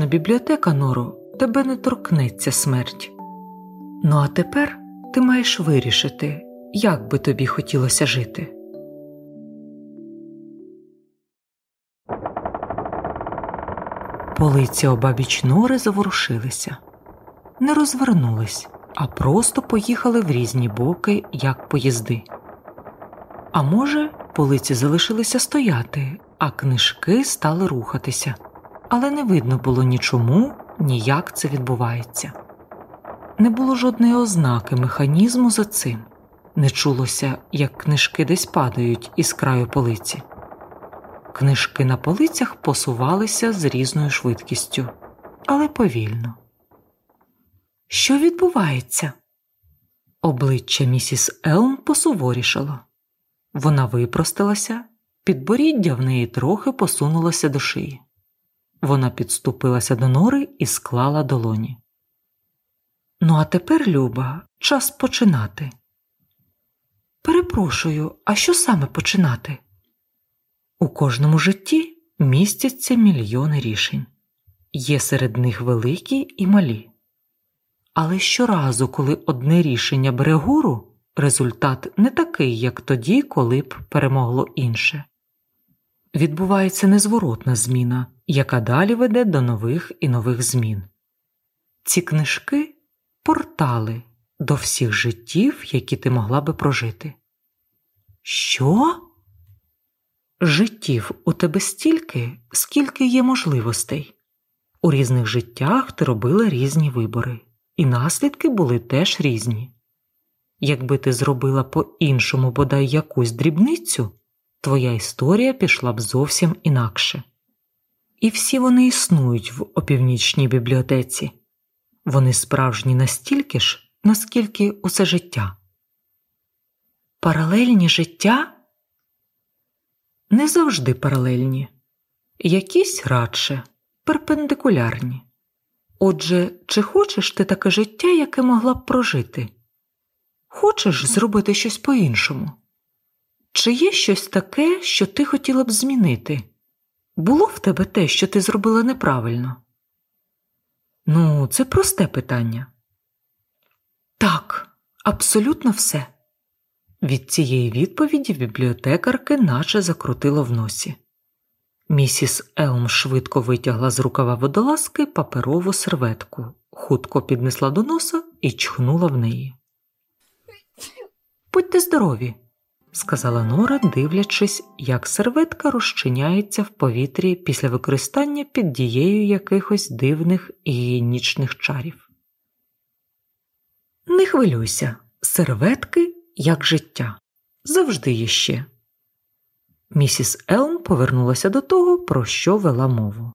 оптимістична бібліотека, Норо, тебе не торкнеться смерть. Ну а тепер ти маєш вирішити, як би тобі хотілося жити. Полиці обабіч нори заворушилися, не розвернулись, а просто поїхали в різні боки, як поїзди. А може, полиці залишилися стояти, а книжки стали рухатися, але не видно було нічому, ні як це відбувається. Не було жодної ознаки механізму за цим, не чулося, як книжки десь падають із краю полиці. Книжки на полицях посувалися з різною швидкістю, але повільно. Що відбувається? Обличчя місіс Елм посуворішало. Вона випростилася, підборіддя в неї трохи посунулося до шиї. Вона підступилася до нори і склала долоні. Ну, а тепер, Люба, час починати. Перепрошую, а що саме починати? У кожному житті містяться мільйони рішень, є серед них великі і малі. Але щоразу, коли одне рішення бере гору, результат не такий, як тоді, коли б перемогло інше. Відбувається незворотна зміна, яка далі веде до нових і нових змін. Ці книжки портали до всіх життів, які ти могла би прожити. Що? Життів у тебе стільки, скільки є можливостей. У різних життях ти робила різні вибори, і наслідки були теж різні. Якби ти зробила по іншому бодай якусь дрібницю, твоя історія пішла б зовсім інакше. І всі вони існують в опівнічній бібліотеці вони справжні настільки ж, наскільки усе життя. Паралельні життя не завжди паралельні, якісь радше перпендикулярні. Отже, чи хочеш ти таке життя, яке могла б прожити? Хочеш зробити щось по-іншому? Чи є щось таке, що ти хотіла б змінити? Було в тебе те, що ти зробила неправильно? Ну, це просте питання. Так, абсолютно все. Від цієї відповіді бібліотекарки наче закрутило в носі. Місіс Елм швидко витягла з рукава водолазки паперову серветку, хутко піднесла до носа і чхнула в неї. Будьте здорові, сказала Нора, дивлячись, як серветка розчиняється в повітрі після використання під дією якихось дивних гігієнічних чарів. Не хвилюйся, серветки як життя. Завжди є ще. Місіс Елм повернулася до того, про що вела мову.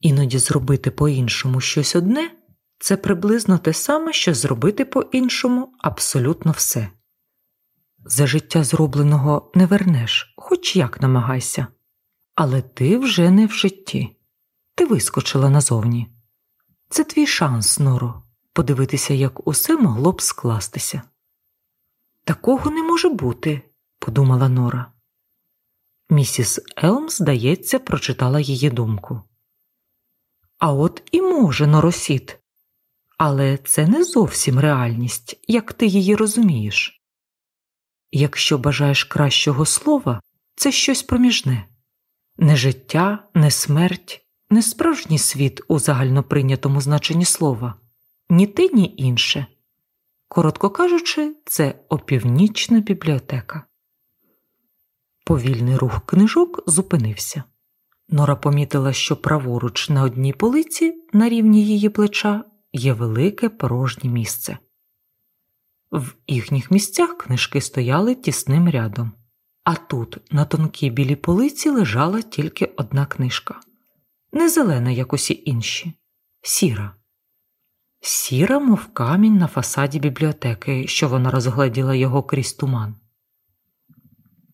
Іноді зробити по іншому щось одне це приблизно те саме, що зробити по іншому абсолютно все. За життя зробленого не вернеш, хоч як намагайся, але ти вже не в житті, ти вискочила назовні. Це твій шанс, Норо, подивитися, як усе могло б скластися. Такого не може бути, подумала Нора. Місіс Елм, здається, прочитала її думку. А от і може Норосіт, але це не зовсім реальність, як ти її розумієш. Якщо бажаєш кращого слова, це щось проміжне не життя, не смерть, не справжній світ у загальноприйнятому значенні слова, ні ти, ні інше. Коротко кажучи, це опівнічна бібліотека. Повільний рух книжок зупинився. Нора помітила, що праворуч на одній полиці, на рівні її плеча, є велике порожнє місце. В їхніх місцях книжки стояли тісним рядом, а тут, на тонкій білій полиці, лежала тільки одна книжка не зелена, як усі інші, сіра. Сіра, мов камінь на фасаді бібліотеки, що вона розгледіла його крізь туман.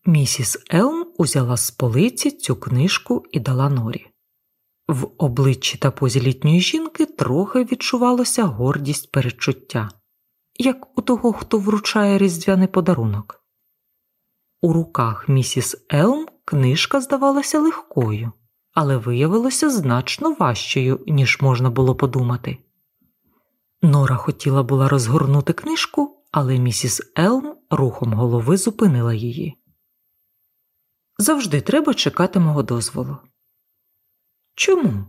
Місіс Елм узяла з полиці цю книжку і дала норі. В обличчі та позі літньої жінки трохи відчувалося гордість перечуття як у того, хто вручає різдвяний подарунок. У руках місіс Елм книжка здавалася легкою, але виявилося значно важчою, ніж можна було подумати. Нора хотіла була розгорнути книжку, але місіс Елм рухом голови зупинила її. Завжди треба чекати мого дозволу. Чому?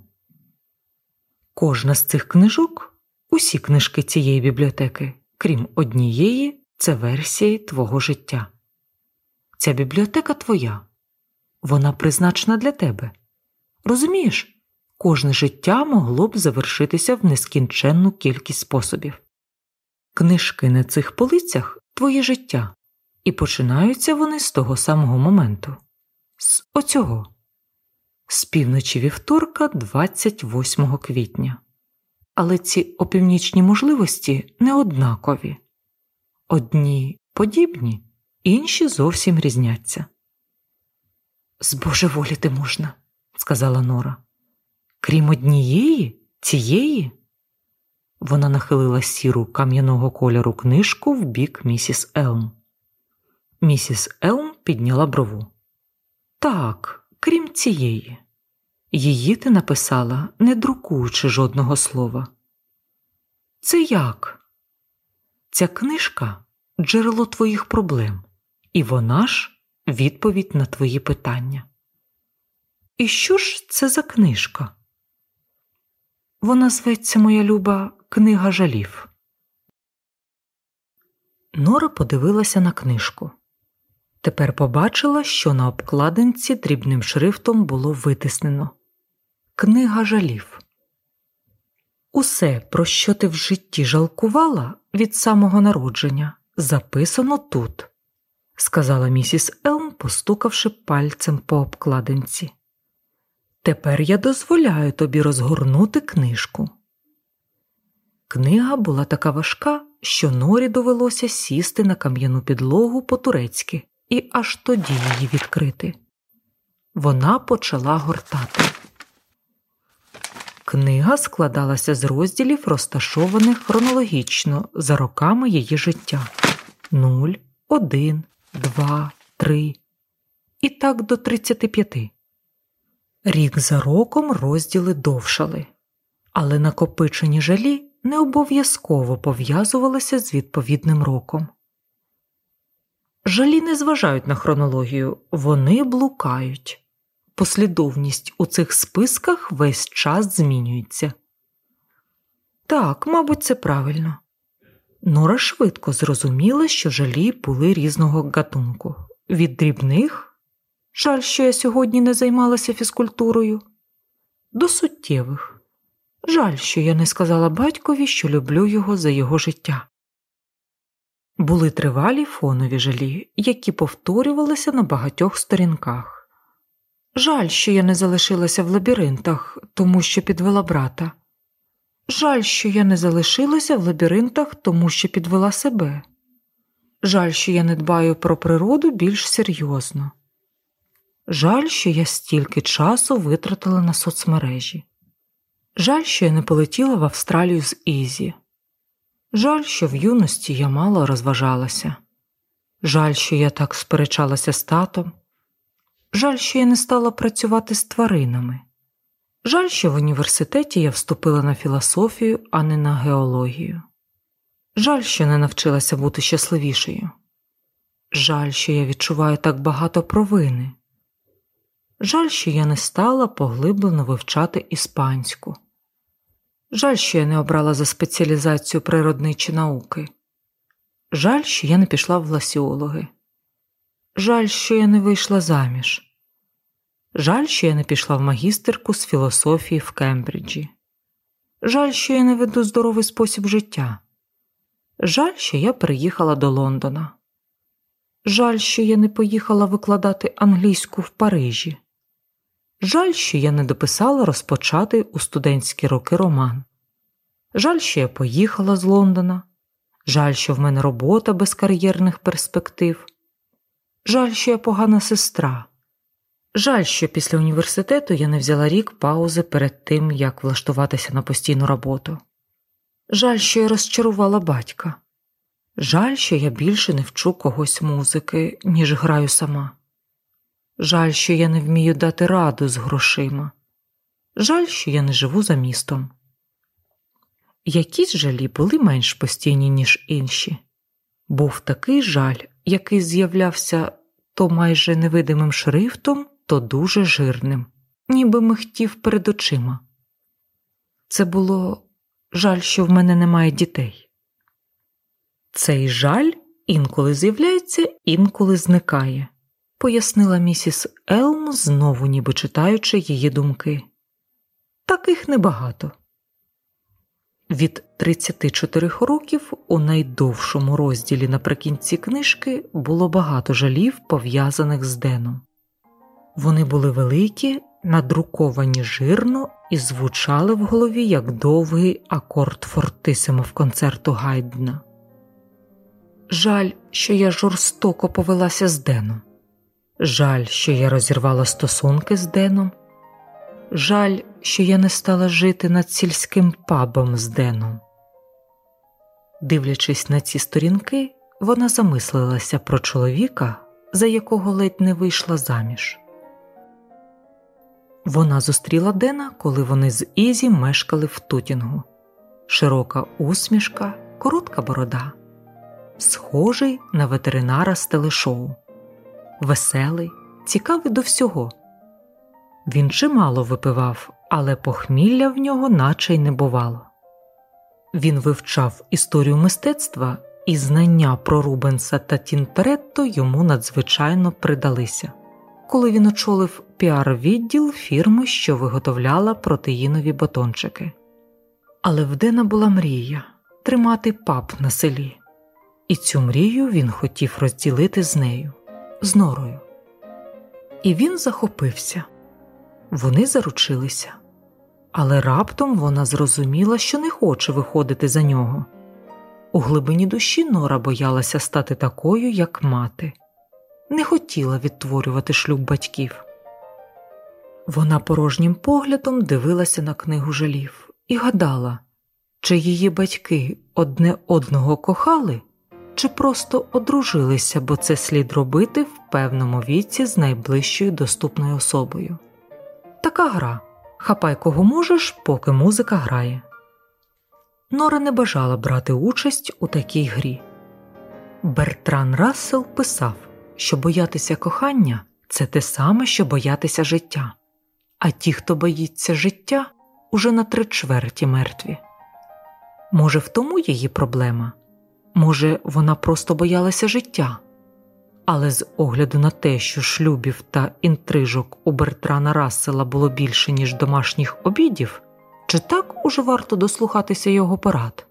Кожна з цих книжок, усі книжки цієї бібліотеки, крім однієї, це версії твого життя. Ця бібліотека твоя, вона призначена для тебе. Розумієш, кожне життя могло б завершитися в нескінченну кількість способів. Книжки на цих полицях твоє життя, і починаються вони з того самого моменту, з оцього, з півночі вівторка, 28 квітня. Але ці опівнічні можливості не однакові одні подібні, інші зовсім різняться. Збожеволіти можна, сказала Нора. Крім однієї, цієї. Вона нахилила сіру кам'яного кольору книжку в бік місіс Елм. Місіс Елм підняла брову. Так, крім цієї. Її ти написала, не друкуючи жодного слова. Це як? Ця книжка джерело твоїх проблем, і вона ж відповідь на твої питання. І що ж це за книжка? Вона зветься моя люба Книга жалів. Нора подивилася на книжку. Тепер побачила, що на обкладинці дрібним шрифтом було витиснено Книга жалів. Усе, про що ти в житті жалкувала від самого народження, записано тут, сказала місіс Елм, постукавши пальцем по обкладинці. Тепер я дозволяю тобі розгорнути книжку. Книга була така важка, що Норі довелося сісти на кам'яну підлогу по турецьки і аж тоді її відкрити. Вона почала гортати. Книга складалася з розділів, розташованих хронологічно за роками її життя: нуль, один, два, три і так до тридцяти п'яти. Рік за роком розділи довшали, але накопичені жалі не обов'язково пов'язувалися з відповідним роком. Жалі не зважають на хронологію, вони блукають. Послідовність у цих списках весь час змінюється. Так, мабуть, це правильно. Нора швидко зрозуміла, що жалі були різного гатунку від дрібних жаль, що я сьогодні не займалася фізкультурою, до суттєвих. Жаль, що я не сказала батькові, що люблю його за його життя. Були тривалі фонові жалі, які повторювалися на багатьох сторінках. Жаль, що я не залишилася в лабіринтах, тому що підвела брата. Жаль, що я не залишилася в лабіринтах, тому що підвела себе. Жаль, що я не дбаю про природу більш серйозно. Жаль, що я стільки часу витратила на соцмережі. Жаль, що я не полетіла в Австралію з Ізі. Жаль, що в юності я мало розважалася. Жаль, що я так сперечалася з татом. Жаль, що я не стала працювати з тваринами. Жаль, що в університеті я вступила на філософію, а не на геологію. Жаль, що не навчилася бути щасливішою. Жаль, що я відчуваю так багато провини. Жаль, що я не стала поглиблено вивчати іспанську. Жаль, що я не обрала за спеціалізацію природничі науки. Жаль, що я не пішла в ласіологи. Жаль, що я не вийшла заміж. Жаль, що я не пішла в магістерку з філософії в Кембриджі. Жаль, що я не веду здоровий спосіб життя. Жаль, що я приїхала до Лондона. Жаль, що я не поїхала викладати англійську в Парижі. Жаль, що я не дописала розпочатий у студентські роки роман. Жаль, що я поїхала з Лондона. Жаль, що в мене робота без кар'єрних перспектив. Жаль, що я погана сестра. Жаль, що після університету я не взяла рік паузи перед тим, як влаштуватися на постійну роботу. Жаль, що я розчарувала батька. Жаль, що я більше не вчу когось музики, ніж граю сама. Жаль, що я не вмію дати раду з грошима. Жаль, що я не живу за містом. Якісь жалі були менш постійні, ніж інші. Був такий жаль, який з'являвся то майже невидимим шрифтом, то дуже жирним, ніби михтів перед очима. Це було жаль, що в мене немає дітей. Цей жаль інколи з'являється, інколи зникає, пояснила місіс Елм, знову ніби читаючи її думки. Таких небагато. Від 34 років у найдовшому розділі наприкінці книжки було багато жалів, пов'язаних з Деном. Вони були великі, надруковані жирно і звучали в голові як довгий акорд фортисимо в концерту Гайдна. Жаль, що я жорстоко повелася з Деном. Жаль, що я розірвала стосунки з Деном. Жаль, що я не стала жити над сільським пабом з Деном. Дивлячись на ці сторінки, вона замислилася про чоловіка, за якого ледь не вийшла заміж. Вона зустріла Дена, коли вони з Ізі мешкали в Тутінгу. Широка усмішка, коротка борода, схожий на ветеринара з телешоу, веселий, цікавий до всього. Він чимало випивав, але похмілля в нього наче й не бувало. Він вивчав історію мистецтва, і знання про Рубенса та Тінперетто йому надзвичайно придалися, коли він очолив піар-відділ фірми, що виготовляла протеїнові батончики. Але в Дена була мрія тримати пап на селі, і цю мрію він хотів розділити з нею, з норою. І він захопився. Вони заручилися, але раптом вона зрозуміла, що не хоче виходити за нього. У глибині душі Нора боялася стати такою, як мати, не хотіла відтворювати шлюб батьків. Вона порожнім поглядом дивилася на книгу жалів і гадала, чи її батьки одне одного кохали, чи просто одружилися, бо це слід робити в певному віці з найближчою доступною особою. Така гра хапай кого можеш, поки музика грає. Нора не бажала брати участь у такій грі. Бертран Рассел писав, що боятися кохання це те саме, що боятися життя, а ті, хто боїться життя, уже на три чверті мертві. Може, в тому її проблема? Може, вона просто боялася життя? Але з огляду на те, що шлюбів та інтрижок у Бертрана Рассела було більше, ніж домашніх обідів, чи так уже варто дослухатися його порад?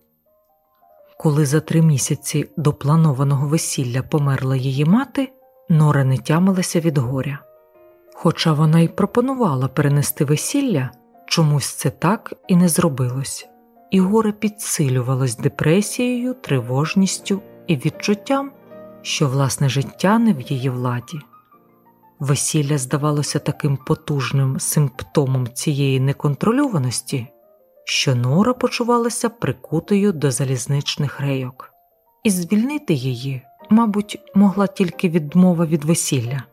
Коли за три місяці до планованого весілля померла її мати, Нора не тямилася від горя. Хоча вона й пропонувала перенести весілля, чомусь це так і не зробилось, і горе підсилювалось депресією, тривожністю і відчуттям що власне життя не в її владі. Весілля здавалося таким потужним симптомом цієї неконтрольованості, що Нора почувалася прикутою до залізничних рейок, і звільнити її, мабуть, могла тільки відмова від весілля.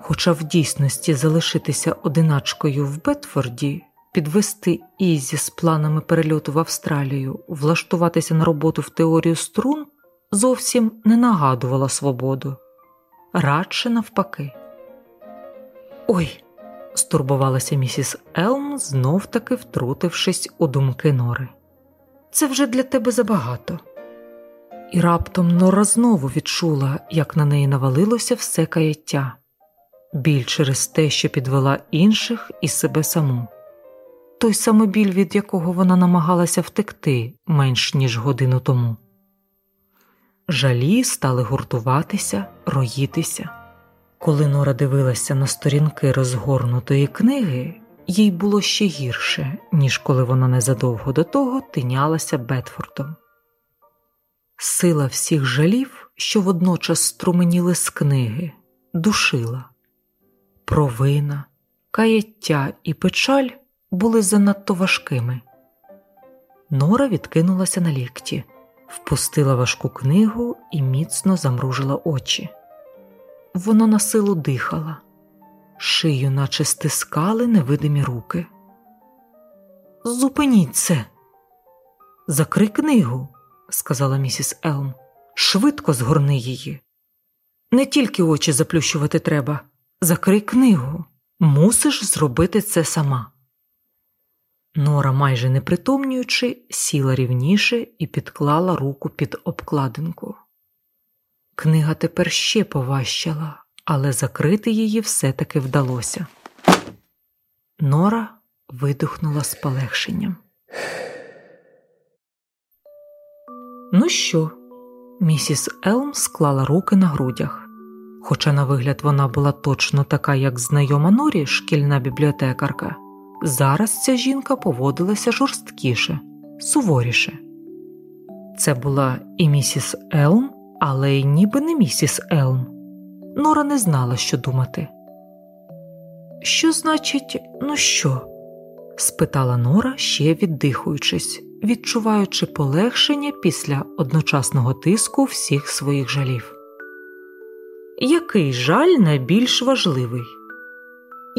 Хоча в дійсності залишитися одиначкою в Бетфорді, підвести Ізі з планами перельоту в Австралію, влаштуватися на роботу в теорію струн зовсім не нагадувала свободу, радше навпаки. Ой, стурбувалася місіс Елм, знов таки втрутившись у думки Нори. Це вже для тебе забагато. І раптом Нора знову відчула, як на неї навалилося все каяття, біль через те, що підвела інших і себе саму. Той самий біль, від якого вона намагалася втекти менш ніж годину тому. Жалі стали гуртуватися, роїтися. Коли Нора дивилася на сторінки розгорнутої книги, їй було ще гірше, ніж коли вона незадовго до того тинялася Бетфордом. Сила всіх жалів, що водночас струменіли з книги, душила. Провина, каяття і печаль були занадто важкими. Нора відкинулася на лікті впустила важку книгу і міцно замружила очі. Вона на силу дихала, шию, наче стискали невидимі руки. Зупиніть це. Закрий книгу, сказала місіс Елм. Швидко згорни її. Не тільки очі заплющувати треба. Закрий книгу. Мусиш зробити це сама. Нора, майже не притомнюючи, сіла рівніше і підклала руку під обкладинку. Книга тепер ще поважчала, але закрити її все-таки вдалося. Нора видихнула з полегшенням. Ну що? Місіс Елм склала руки на грудях. Хоча, на вигляд, вона була точно така, як знайома Норі, шкільна бібліотекарка, зараз ця жінка поводилася жорсткіше, суворіше. Це була і місіс Елм, але й ніби не місіс Елм. Нора не знала, що думати. Що значить, ну що? спитала Нора, ще віддихуючись, відчуваючи полегшення після одночасного тиску всіх своїх жалів. Який жаль найбільш важливий?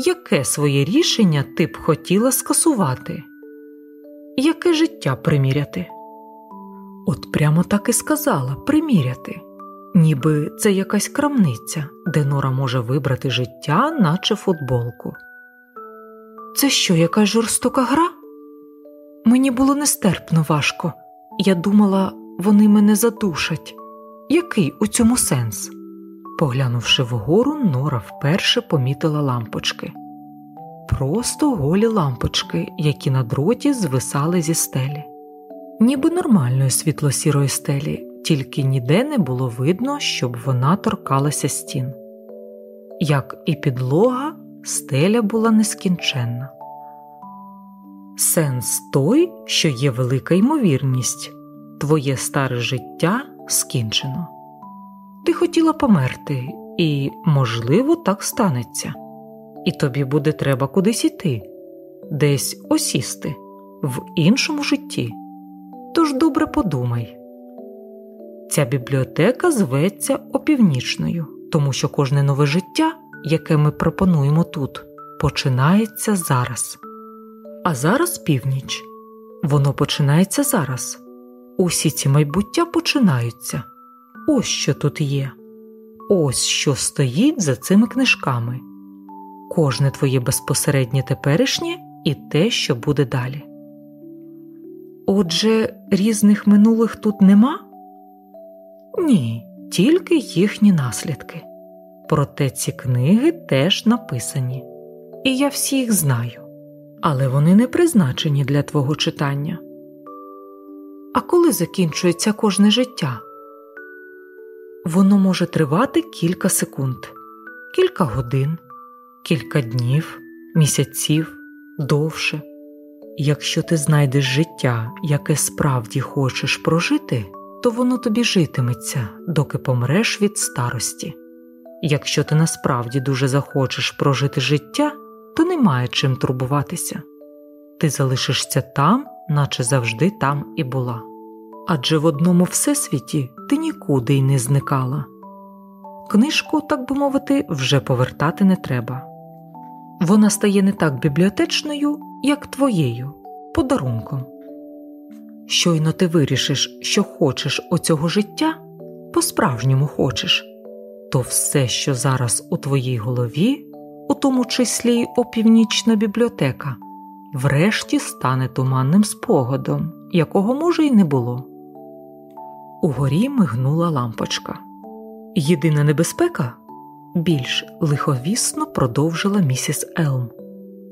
Яке своє рішення ти б хотіла скасувати? Яке життя приміряти? От прямо так і сказала приміряти, ніби це якась крамниця, де Нора може вибрати життя, наче футболку. Це що, якась жорстока гра? Мені було нестерпно важко. Я думала, вони мене задушать. Який у цьому сенс? Поглянувши вгору, Нора вперше помітила лампочки. Просто голі лампочки, які на дроті звисали зі стелі, ніби нормальної світло-сірої стелі, тільки ніде не було видно, щоб вона торкалася стін. Як і підлога, стеля була нескінченна. Сенс той, що є велика ймовірність твоє старе життя скінчено. Ти хотіла померти, і, можливо, так станеться, і тобі буде треба кудись іти, десь осісти в іншому житті. Тож добре подумай. Ця бібліотека зветься опівнічною, тому що кожне нове життя, яке ми пропонуємо тут, починається зараз. А зараз північ. Воно починається зараз. Усі ці майбуття починаються. Ось що тут є. Ось що стоїть за цими книжками. Кожне твоє безпосереднє теперішнє і те, що буде далі. Отже, різних минулих тут нема? Ні, тільки їхні наслідки. Проте ці книги теж написані, і я всі їх знаю, але вони не призначені для твого читання. А коли закінчується кожне життя? Воно може тривати кілька секунд, кілька годин, кілька днів, місяців, довше. Якщо ти знайдеш життя, яке справді хочеш прожити, то воно тобі житиметься, доки помреш від старості. Якщо ти насправді дуже захочеш прожити життя, то немає чим турбуватися ти залишишся там, наче завжди там і була. Адже в одному всесвіті ти нікуди й не зникала. Книжку, так би мовити, вже повертати не треба. Вона стає не так бібліотечною, як твоєю, подарунком. Щойно ти вирішиш, що хочеш оцього життя, по-справжньому хочеш, то все, що зараз у твоїй голові, у тому числі й опівнічна бібліотека, врешті стане туманним спогадом, якого може й не було. Угорі мигнула лампочка. Єдина небезпека більш лиховісно продовжила місіс Елм.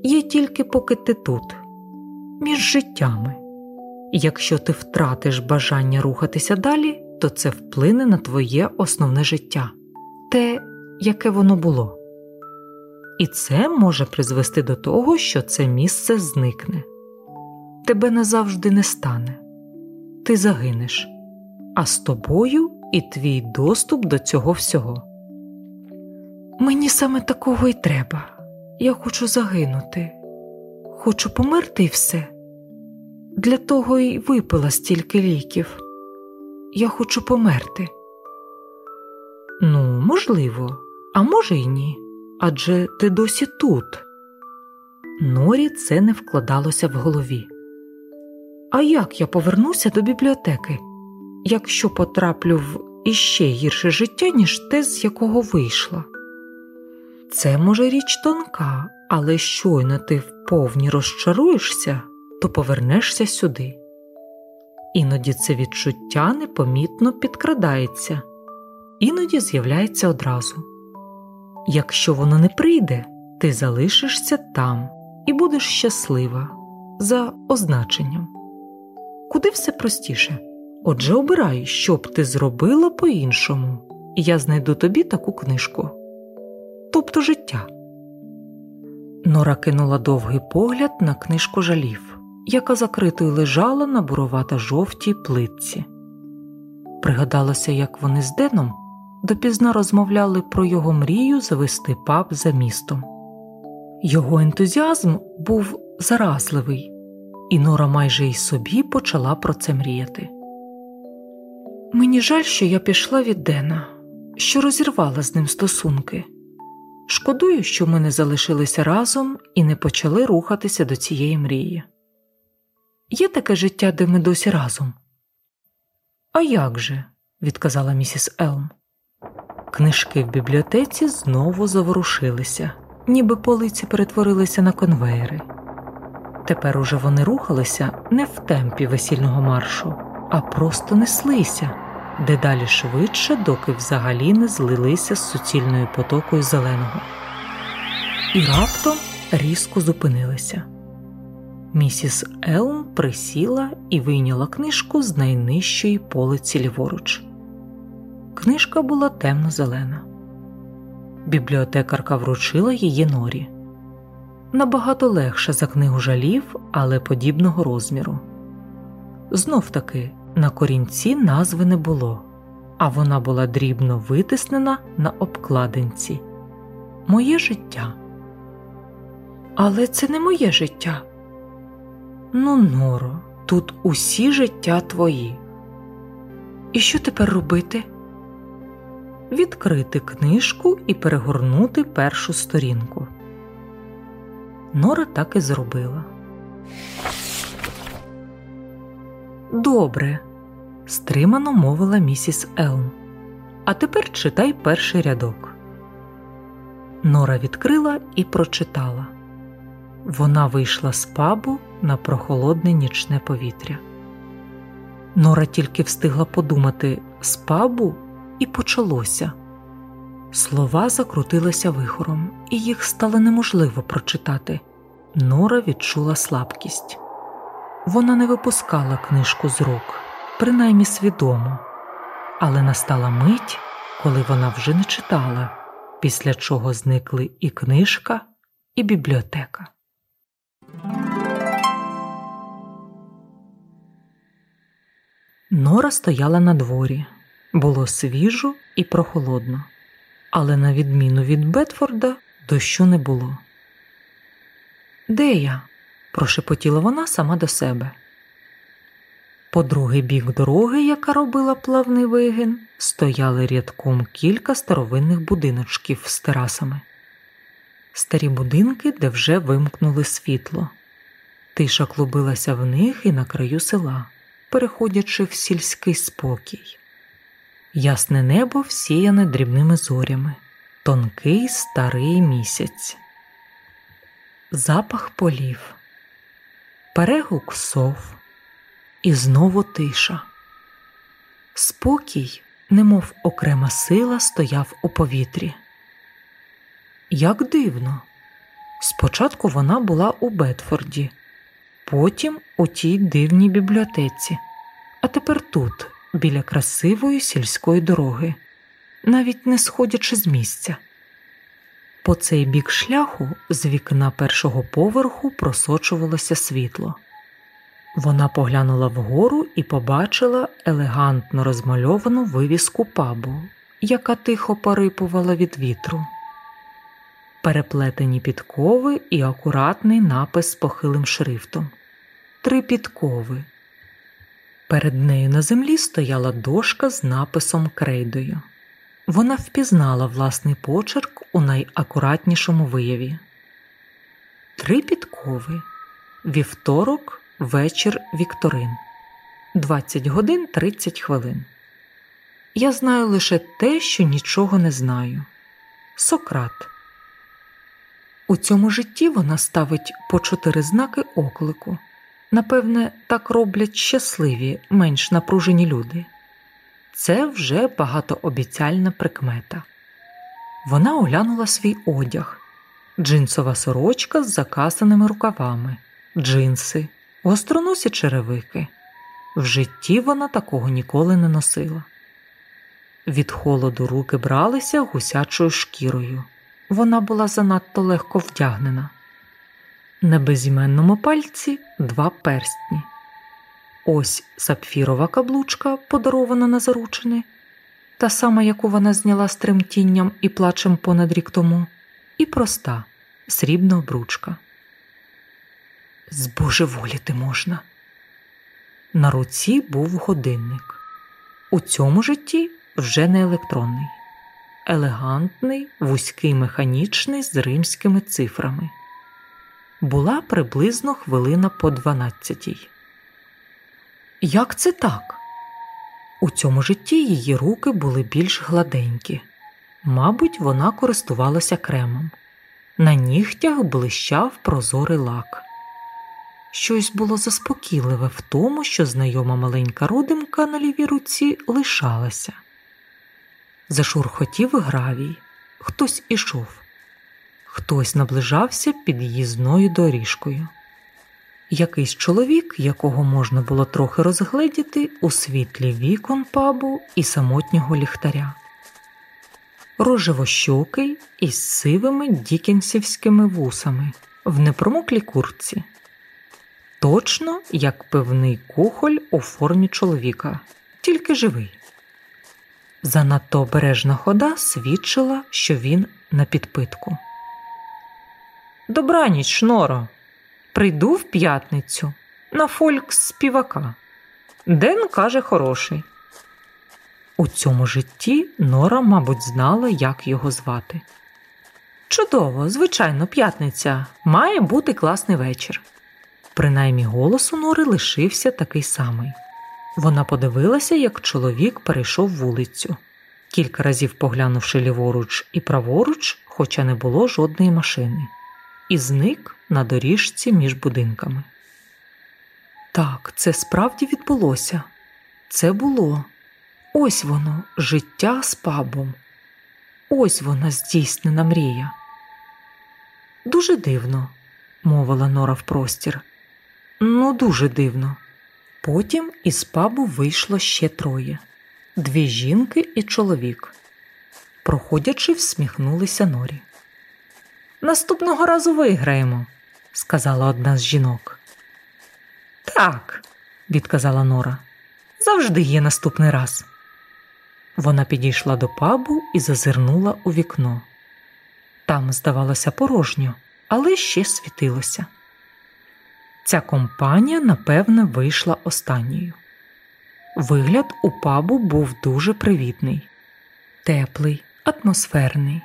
Є тільки поки ти тут, між життями. Якщо ти втратиш бажання рухатися далі, то це вплине на твоє основне життя, те, яке воно було. І це може призвести до того, що це місце зникне. Тебе назавжди не стане, ти загинеш, а з тобою і твій доступ до цього всього. Мені саме такого й треба. Я хочу загинути, хочу померти і все. Для того й випила стільки ліків. Я хочу померти. Ну, можливо, А може й ні, адже ти досі тут. Норі це не вкладалося в голові. А як я повернуся до бібліотеки, якщо потраплю в іще гірше життя, ніж те, з якого вийшла? Це може річ тонка, але щойно ти вповні розчаруєшся, то повернешся сюди. Іноді це відчуття непомітно підкрадається, іноді з'являється одразу. Якщо воно не прийде, ти залишишся там і будеш щаслива за означенням. Куди все простіше? Отже, обирай, що б ти зробила по-іншому, і я знайду тобі таку книжку. Тобто життя. Нора кинула довгий погляд на книжку жалів, яка закритою лежала на буровато жовтій плитці. Пригадалося, як вони з Деном допізна розмовляли про його мрію завести паб за містом. Його ентузіазм був заразливий, і Нора майже й собі почала про це мріяти. Мені жаль, що я пішла від Дена, що розірвала з ним стосунки. Шкодую, що ми не залишилися разом і не почали рухатися до цієї мрії. Є таке життя, де ми досі разом. А як же? відказала місіс Елм. Книжки в бібліотеці знову заворушилися, ніби полиці перетворилися на конвейери. Тепер уже вони рухалися не в темпі весільного маршу, а просто неслися дедалі швидше, доки взагалі не злилися з суцільною потокою зеленого. І раптом різко зупинилися. Місіс Елм присіла і вийняла книжку з найнижчої полиці ліворуч. Книжка була темно-зелена. Бібліотекарка вручила її норі. Набагато легше за книгу жалів, але подібного розміру. Знов таки на корінці назви не було, а вона була дрібно витиснена на обкладинці. Моє життя. Але це не моє життя. Ну, Норо, тут усі життя твої. І що тепер робити? Відкрити книжку і перегорнути першу сторінку. Нора так і зробила. Добре, стримано мовила місіс Елм. А тепер читай перший рядок. Нора відкрила і прочитала. Вона вийшла з пабу на прохолодне нічне повітря. Нора тільки встигла подумати з пабу і почалося. Слова закрутилися вихором, і їх стало неможливо прочитати. Нора відчула слабкість. Вона не випускала книжку з рук, принаймні свідомо, але настала мить, коли вона вже не читала, після чого зникли і книжка, і бібліотека. Нора стояла на дворі. Було свіжо і прохолодно, але, на відміну від Бетфорда, дощу не було. Де я? Прошепотіла вона сама до себе. По другий бік дороги, яка робила плавний вигин, стояли рядком кілька старовинних будиночків з терасами. Старі будинки, де вже вимкнули світло. Тиша клубилася в них і на краю села, переходячи в сільський спокій. Ясне небо всіяне дрібними зорями, тонкий старий місяць, запах полів, перегук сов, і знову тиша. Спокій, немов окрема сила, стояв у повітрі. Як дивно, спочатку вона була у Бетфорді, потім у тій дивній бібліотеці, а тепер тут, біля красивої сільської дороги, навіть не сходячи з місця. По цей бік шляху з вікна першого поверху просочувалося світло. Вона поглянула вгору і побачила елегантно розмальовану вивіску пабу, яка тихо порипувала від вітру, переплетені підкови і акуратний напис з похилим шрифтом. Три підкови. Перед нею на землі стояла дошка з написом крейдою. Вона впізнала власний почерк у найакуратнішому вияві. Три підкови. Вівторок, вечір Вікторин. 20 годин 30 хвилин. Я знаю лише те, що нічого не знаю. Сократ. У цьому житті вона ставить по чотири знаки оклику. Напевне, так роблять щасливі, менш напружені люди. Це вже багатообіцяльна прикмета. Вона оглянула свій одяг, джинсова сорочка з закасаними рукавами, джинси, гостроносі черевики. В житті вона такого ніколи не носила. Від холоду руки бралися гусячою шкірою. Вона була занадто легко вдягнена. На безіменному пальці два перстні. Ось сапфірова каблучка, подарована на заручини, та сама, яку вона зняла з тремтінням і плачем понад рік тому, і проста срібна обручка. Збожеволіти можна. На руці був годинник. У цьому житті вже не електронний, елегантний, вузький механічний з римськими цифрами. Була приблизно хвилина по дванадцятій. Як це так? У цьому житті її руки були більш гладенькі. Мабуть, вона користувалася кремом. На нігтях блищав прозорий лак. Щось було заспокійливе в тому, що знайома маленька родимка на лівій руці лишалася. Зашурхотів гравій, хтось ішов, хтось наближався під'їзною доріжкою. Якийсь чоловік, якого можна було трохи розгледіти у світлі вікон пабу і самотнього ліхтаря, рожевощокий із сивими дікенсівськими вусами в непромоклій курці точно як пивний кухоль у формі чоловіка, тільки живий. Занадто обережна хода свідчила, що він на підпитку. Добраніч, шноро. Прийду в п'ятницю на фольк співака. Ден каже хороший. У цьому житті Нора, мабуть, знала, як його звати. Чудово, звичайно, п'ятниця має бути класний вечір. Принаймні голос у Нори лишився такий самий. Вона подивилася, як чоловік перейшов вулицю, кілька разів поглянувши ліворуч і праворуч, хоча не було жодної машини, і зник на доріжці між будинками. Так, це справді відбулося. Це було. Ось воно, життя з пабом. Ось вона здійснена мрія. Дуже дивно, мовила Нора в простір. Ну, дуже дивно. Потім із пабу вийшло ще троє дві жінки і чоловік. Проходячи, всміхнулися Норі. Наступного разу виграємо, сказала одна з жінок. Так, відказала Нора. Завжди є наступний раз. Вона підійшла до пабу і зазирнула у вікно. Там, здавалося, порожньо, але ще світилося. Ця компанія, напевне, вийшла останньою. Вигляд у пабу був дуже привітний, теплий, атмосферний,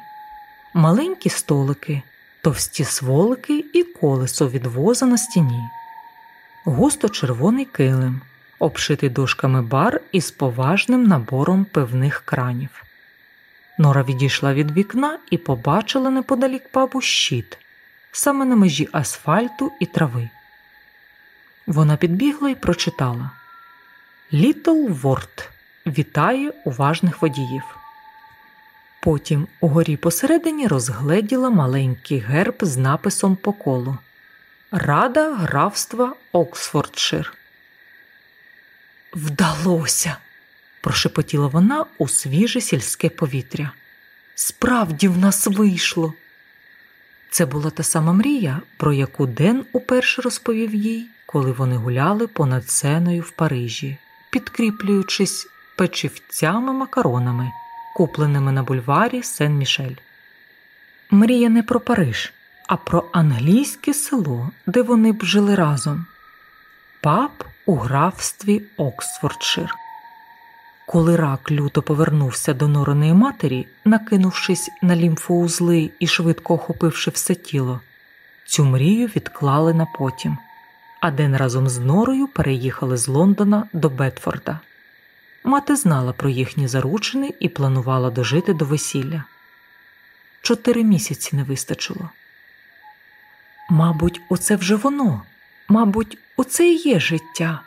маленькі столики, товсті сволики і колесо від воза на стіні, густо червоний килим, обшитий дошками бар із поважним набором пивних кранів. Нора відійшла від вікна і побачила неподалік пабу щит, саме на межі асфальту і трави. Вона підбігла і прочитала Літл Ворд вітає уважних водіїв. Потім угорі посередині розгледіла маленький герб з написом по колу Рада графства Оксфордшир. Вдалося. прошепотіла вона у свіже сільське повітря. Справді в нас вийшло. Це була та сама мрія, про яку Ден уперше розповів їй, коли вони гуляли понад сценою в Парижі, підкріплюючись печівцями макаронами, купленими на бульварі Сен-Мішель. Мрія не про Париж, а про англійське село, де вони б жили разом, пап у графстві Оксфордшир. Коли рак люто повернувся до нореної матері, накинувшись на лімфоузли і швидко охопивши все тіло, цю мрію відклали на потім, а день разом з норою переїхали з Лондона до Бетфорда. Мати знала про їхні заручини і планувала дожити до весілля. Чотири місяці не вистачило. Мабуть, оце вже воно, мабуть, оце і є життя.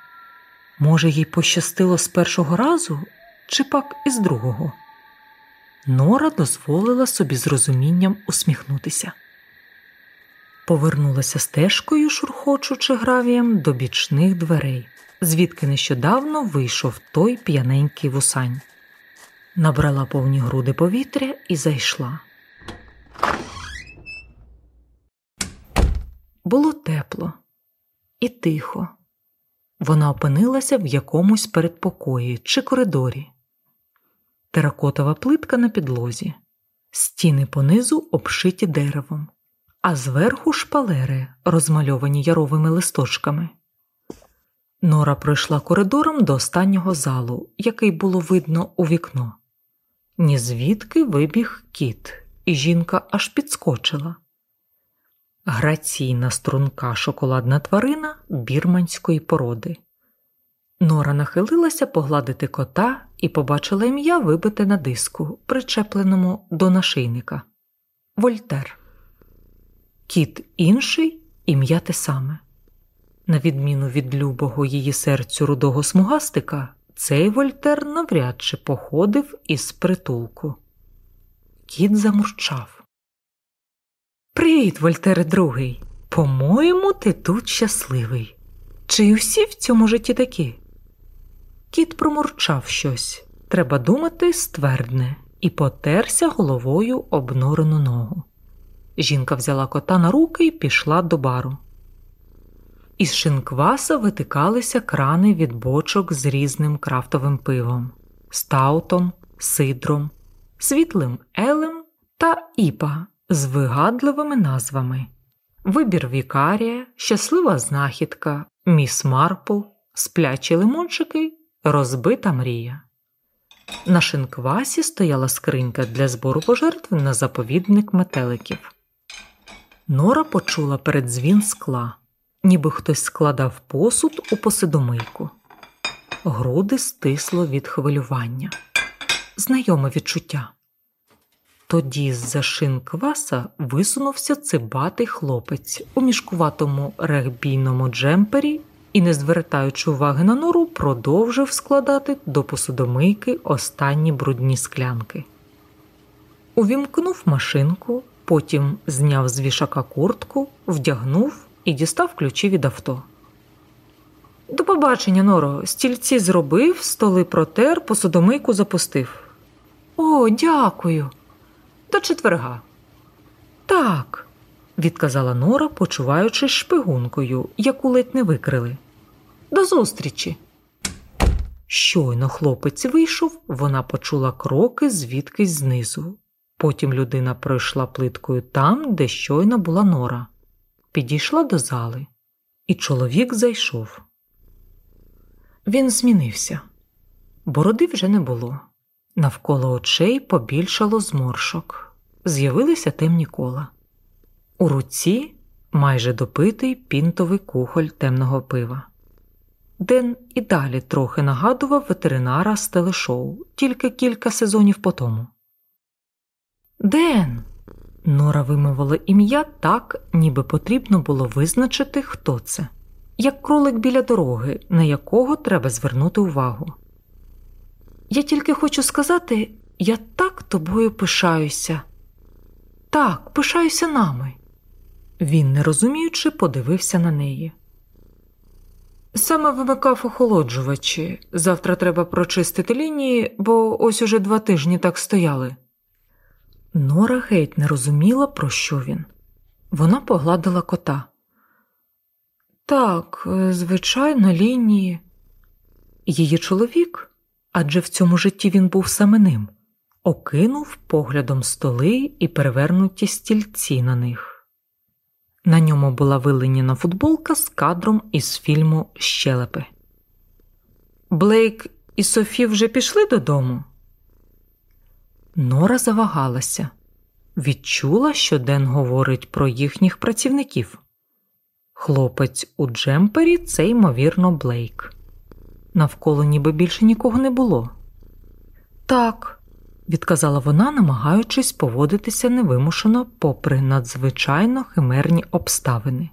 Може, їй пощастило з першого разу чи пак із другого. Нора дозволила собі з розумінням усміхнутися. Повернулася стежкою, шурхочучи гравієм до бічних дверей, звідки нещодавно вийшов той п'яненький вусань. Набрала повні груди повітря і зайшла. Було тепло і тихо. Вона опинилася в якомусь передпокої чи коридорі. Теракотова плитка на підлозі, стіни понизу обшиті деревом, а зверху шпалери, розмальовані яровими листочками. Нора пройшла коридором до останнього залу, який було видно у вікно. Ні звідки вибіг кіт, і жінка аж підскочила. Граційна струнка шоколадна тварина бірманської породи. Нора нахилилася погладити кота і побачила ім'я вибите на диску, причепленому до нашийника Вольтер. Кіт інший ім'я те саме. На відміну від любого її серцю рудого смугастика, цей Вольтер навряд чи походив із притулку. Кіт замурчав. Привіт, Вольтере другий. По-моєму, ти тут щасливий. Чи й усі в цьому житті такі? Кіт промурчав щось, треба думати, ствердне, і потерся головою об норену ногу. Жінка взяла кота на руки і пішла до бару. Із шинкваса витикалися крани від бочок з різним крафтовим пивом, стаутом, сидром, світлим елем та іпа з вигадливими назвами: Вибір Вікарія, Щаслива знахідка, Міс Марпл, Сплячі лимончики, Розбита мрія. На шинквасі стояла скринька для збору пожертв на заповідник метеликів. Нора почула передзвін скла, ніби хтось складав посуд у посидомийку. Груди стисло від хвилювання. Знайоме відчуття. Тоді з-за шин кваса висунувся цибатий хлопець у мішкуватому регбійному джемпері і, не звертаючи уваги на нору, продовжив складати до посудомийки останні брудні склянки. Увімкнув машинку, потім зняв з вішака куртку, вдягнув і дістав ключі від авто. До побачення, Норо, стільці зробив, столи протер, посудомийку запустив. О, дякую до четверга. Так, відказала Нора, почуваючись шпигункою, яку ледь не викрили. До зустрічі. Щойно хлопець вийшов, вона почула кроки звідкись знизу. Потім людина пройшла плиткою там, де щойно була нора, підійшла до зали, і чоловік зайшов. Він змінився. Бороди вже не було. Навколо очей побільшало зморшок, з'явилися темні кола. У руці майже допитий пінтовий кухоль темного пива. Ден і далі трохи нагадував ветеринара з телешоу, тільки кілька сезонів по тому. Ден. Нора вимовила ім'я так, ніби потрібно було визначити, хто це, як кролик біля дороги, на якого треба звернути увагу. Я тільки хочу сказати, я так тобою пишаюся. Так, пишаюся нами. Він, не розуміючи, подивився на неї. Саме вимикав охолоджувачі. Завтра треба прочистити лінії, бо ось уже два тижні так стояли. Нора геть не розуміла, про що він. Вона погладила кота. Так, звичайно, лінії. Її чоловік адже в цьому житті він був саме ним, окинув поглядом столи і перевернуті стільці на них. На ньому була виленіна футболка з кадром із фільму Щелепи. Блейк і Софі вже пішли додому. Нора завагалася, відчула, що Ден говорить про їхніх працівників. Хлопець у Джемпері це, ймовірно, Блейк. Навколо ніби більше нікого не було. Так, відказала вона, намагаючись поводитися невимушено, попри надзвичайно химерні обставини.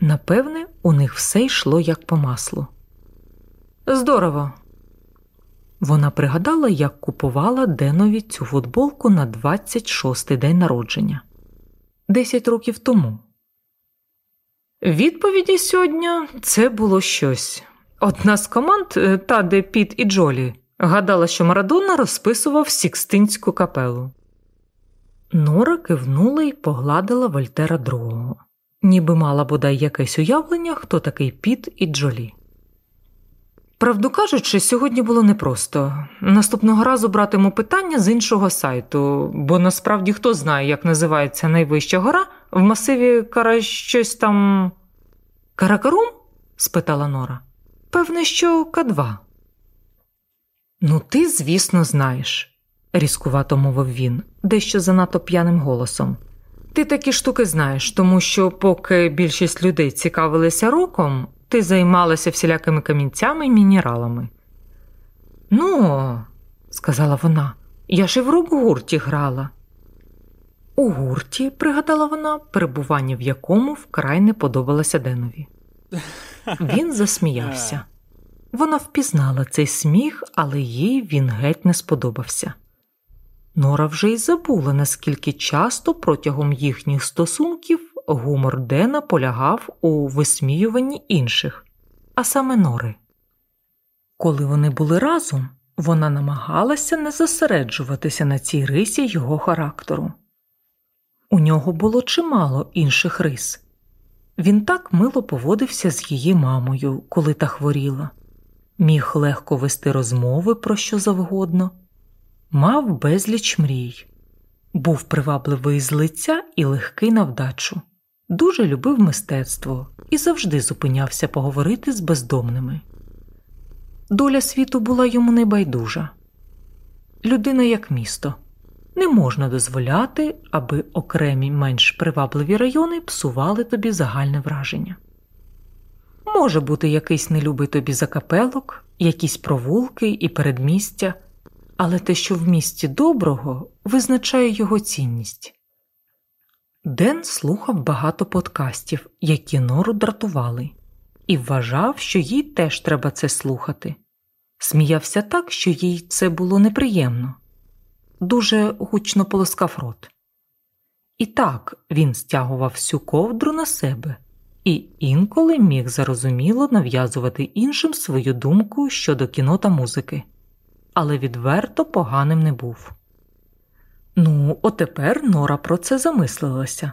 Напевне, у них все йшло як по маслу. Здорово. Вона пригадала, як купувала Денові цю футболку на 26-й день народження десять років тому. Відповіді сьогодні це було щось. Одна з команд, е, та де Піт і Джолі, гадала, що Марадона розписував Сікстинську капелу. Нора кивнула і погладила Вольтера другого, ніби мала бодай якесь уявлення, хто такий Піт і Джолі. Правду кажучи, сьогодні було непросто. Наступного разу братиму питання з іншого сайту, бо насправді хто знає, як називається найвища гора в масиві Кара щось там. Каракарум? спитала Нора. Певне, що К2. Ну, ти, звісно, знаєш, різкувато мовив він, дещо занадто п'яним голосом. Ти такі штуки знаєш, тому що, поки більшість людей цікавилися роком, ти займалася всілякими камінцями і мінералами. Ну, сказала вона, я ж і в рок-гурті грала. У гурті, пригадала вона, перебування в якому вкрай не подобалося Денові. Він засміявся. Вона впізнала цей сміх, але їй він геть не сподобався. Нора вже й забула, наскільки часто протягом їхніх стосунків гумор Дена полягав у висміюванні інших, а саме Нори. Коли вони були разом, вона намагалася не зосереджуватися на цій рисі його характеру. У нього було чимало інших рис. Він так мило поводився з її мамою, коли та хворіла, міг легко вести розмови про що завгодно, мав безліч мрій, був привабливий з лиця і легкий на вдачу, дуже любив мистецтво і завжди зупинявся поговорити з бездомними. Доля світу була йому небайдужа людина як місто. Не можна дозволяти, аби окремі менш привабливі райони псували тобі загальне враження. Може бути якийсь нелюбий тобі закапелок, якісь провулки і передмістя, але те, що в місті доброго, визначає його цінність. Ден слухав багато подкастів, які нору дратували, і вважав, що їй теж треба це слухати. Сміявся так, що їй це було неприємно дуже гучно полоскав рот. І так він стягував всю ковдру на себе і інколи міг зарозуміло нав'язувати іншим свою думку щодо кіно та музики, але відверто поганим не був. Ну, отепер Нора про це замислилася.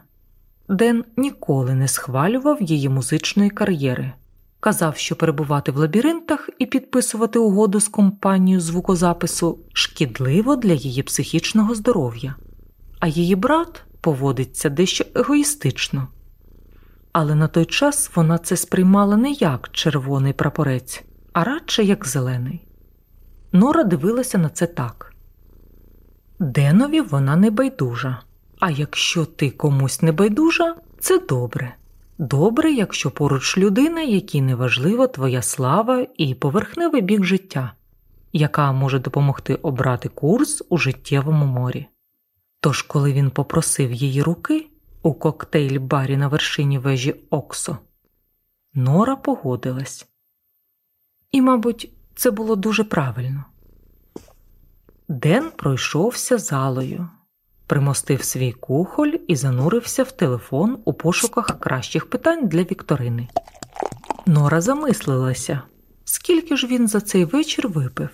Ден ніколи не схвалював її музичної кар'єри, казав, що перебувати в лабіринтах і підписувати угоду з компанією звукозапису шкідливо для її психічного здоров'я, а її брат поводиться дещо егоїстично. Але на той час вона це сприймала не як червоний прапорець, а радше як зелений. Нора дивилася на це так. Денові вона не байдужа, а якщо ти комусь не байдужа, це добре. Добре, якщо поруч людина, якій неважлива твоя слава і поверхневий бік життя, яка може допомогти обрати курс у життєвому морі. Тож, коли він попросив її руки у коктейль барі на вершині вежі Оксо, Нора погодилась. І, мабуть, це було дуже правильно. Ден пройшовся залою, примостив свій кухоль і занурився в телефон у пошуках кращих питань для Вікторини. Нора замислилася, скільки ж він за цей вечір випив.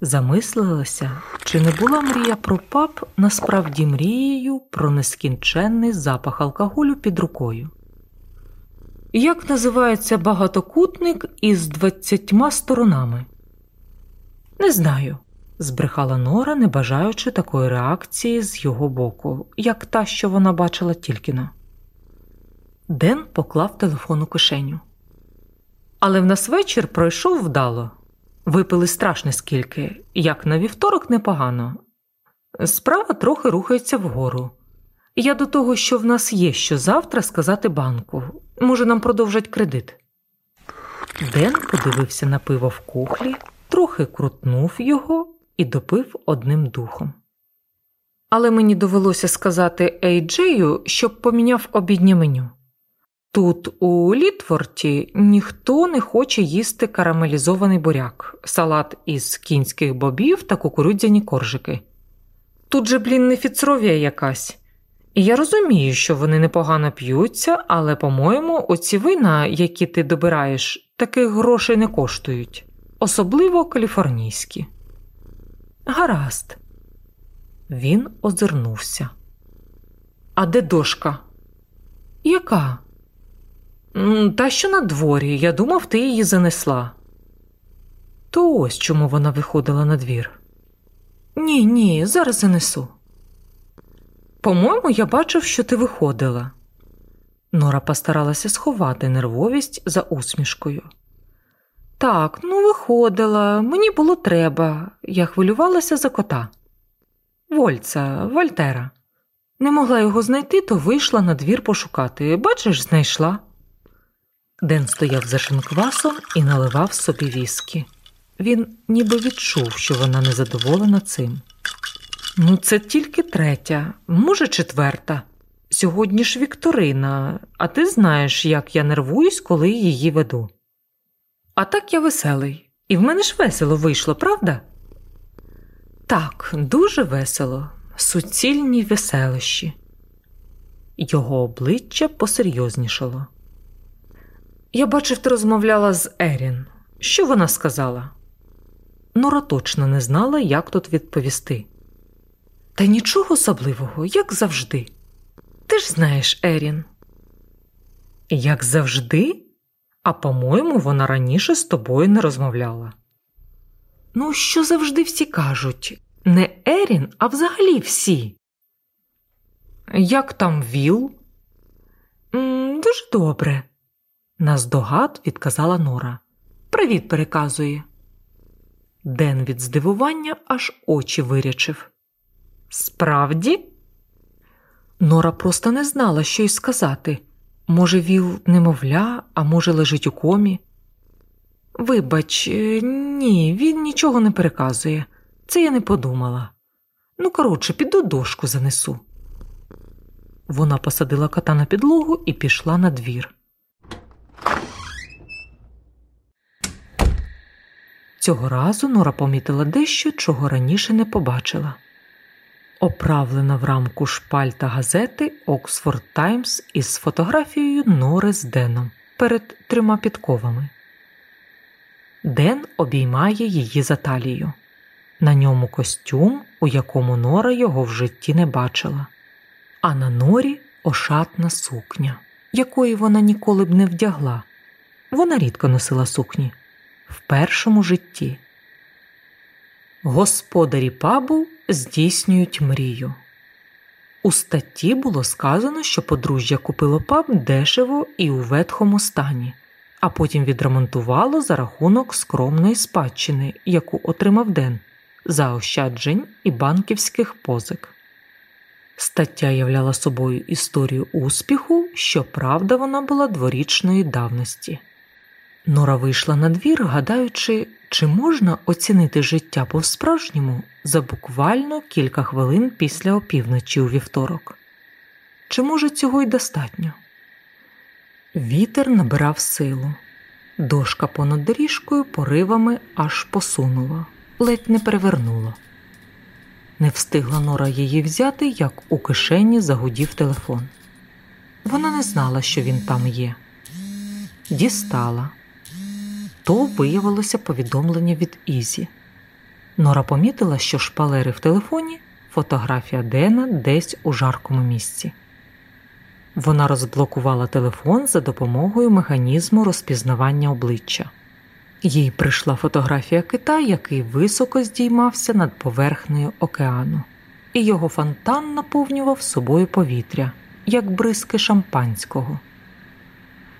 Замислилася, чи не була мрія про пап насправді мрією про нескінченний запах алкоголю під рукою. Як називається багатокутник із двадцятьма сторонами? Не знаю збрехала Нора, не бажаючи такої реакції з його боку, як та, що вона бачила тільки Ден поклав телефон у кишеню. Але в нас вечір пройшов вдало. Випили страшне скільки, як на вівторок непогано. Справа трохи рухається вгору. Я до того, що в нас є що завтра сказати банку. Може, нам продовжать кредит. Ден подивився на пиво в кухлі, трохи крутнув його і допив одним духом. Але мені довелося сказати Ейджею, щоб поміняв обіднє меню. Тут, у Літворті, ніхто не хоче їсти карамелізований буряк, салат із кінських бобів та кукурудзяні коржики. Тут же, блін, не фіцровія якась. І я розумію, що вони непогано п'ються, але, по-моєму, оці вина, які ти добираєш, таких грошей не коштують, особливо каліфорнійські. Гаразд. Він озирнувся. А де дошка? Яка? Та що на дворі, я думав, ти її занесла. То ось чому вона виходила на двір. Ні, ні, зараз занесу. По-моєму, я бачив, що ти виходила. Нора постаралася сховати нервовість за усмішкою. Так, ну, виходила, мені було треба. Я хвилювалася за кота. Вольца, Вольтера. Не могла його знайти, то вийшла на двір пошукати. Бачиш, знайшла. Ден стояв за шинквасом і наливав собі віскі. Він ніби відчув, що вона незадоволена цим. Ну, це тільки третя, може, четверта. Сьогодні ж Вікторина, а ти знаєш, як я нервуюсь, коли її веду. А так я веселий, і в мене ж весело вийшло, правда? Так, дуже весело, суцільні веселощі. Його обличчя посерйознішало. Я бачив, ти розмовляла з Ерін. Що вона сказала? Нора точно не знала, як тут відповісти. Та нічого особливого, як завжди. Ти ж знаєш, Ерін. Як завжди? А по-моєму, вона раніше з тобою не розмовляла. Ну, що завжди всі кажуть не Ерін, а взагалі всі. Як там Віл? Дуже добре, наздогад відказала Нора. Привіт, переказує. Ден від здивування аж очі вирячив. Справді? Нора просто не знала, що й сказати. Може, Віл немовля, а може, лежить у комі. Вибач, е, ні, він нічого не переказує. Це я не подумала. Ну, коротше, піду дошку занесу. Вона посадила кота на підлогу і пішла на двір. Цього разу Нора помітила дещо, чого раніше не побачила. Оправлена в рамку шпальта газети Оксфорд Таймс із фотографією Нори з Деном перед трьома підковами. Ден обіймає її за талію. На ньому костюм, у якому Нора його в житті не бачила, а на норі ошатна сукня, якої вона ніколи б не вдягла. Вона рідко носила сукні в першому житті. Господарі пабу здійснюють мрію. У статті було сказано, що подружжя купило паб дешево і у ветхому стані, а потім відремонтувало за рахунок скромної спадщини, яку отримав Ден, заощаджень і банківських позик. Стаття являла собою історію успіху, щоправда, вона була дворічної давності. Нора вийшла на двір, гадаючи, чи можна оцінити життя по-справжньому за буквально кілька хвилин після опівночі у вівторок. Чи може цього й достатньо? Вітер набирав силу, дошка понад доріжкою поривами аж посунула, ледь не перевернула. Не встигла Нора її взяти, як у кишені загудів телефон. Вона не знала, що він там є. Дістала то виявилося повідомлення від Ізі. Нора помітила, що шпалери в телефоні фотографія Дена десь у жаркому місці. Вона розблокувала телефон за допомогою механізму розпізнавання обличчя. Їй прийшла фотографія кита, який високо здіймався над поверхнею океану, і його фонтан наповнював собою повітря, як бризки шампанського.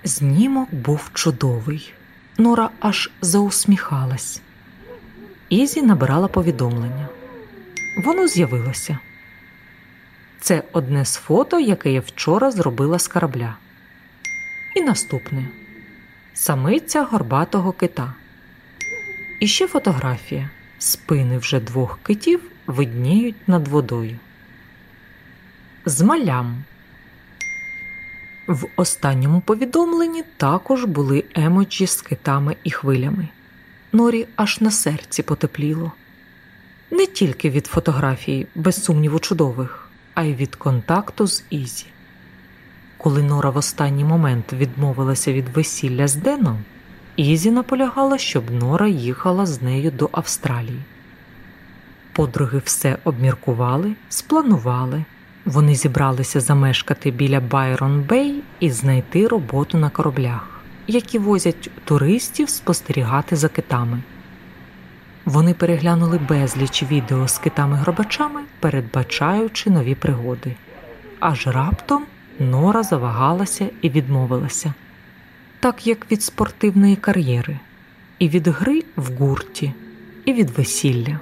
Знімок був чудовий. Нора аж заусміхалась. Ізі набирала повідомлення. Воно з'явилося. Це одне з фото, яке я вчора зробила з корабля. І наступне самиця горбатого кита. І ще фотографія. Спини вже двох китів видніють над водою. З малям. В останньому повідомленні також були емоджі з китами і хвилями. Норі аж на серці потепліло. Не тільки від фотографій, без сумніву, чудових, а й від контакту з Ізі. Коли Нора в останній момент відмовилася від весілля з Деном, Ізі наполягала, щоб Нора їхала з нею до Австралії. Подруги все обміркували, спланували. Вони зібралися замешкати біля Байрон Бей і знайти роботу на кораблях, які возять туристів спостерігати за китами. Вони переглянули безліч відео з китами-гробачами, передбачаючи нові пригоди. Аж раптом Нора завагалася і відмовилася, так як від спортивної кар'єри, і від гри в гурті, і від весілля.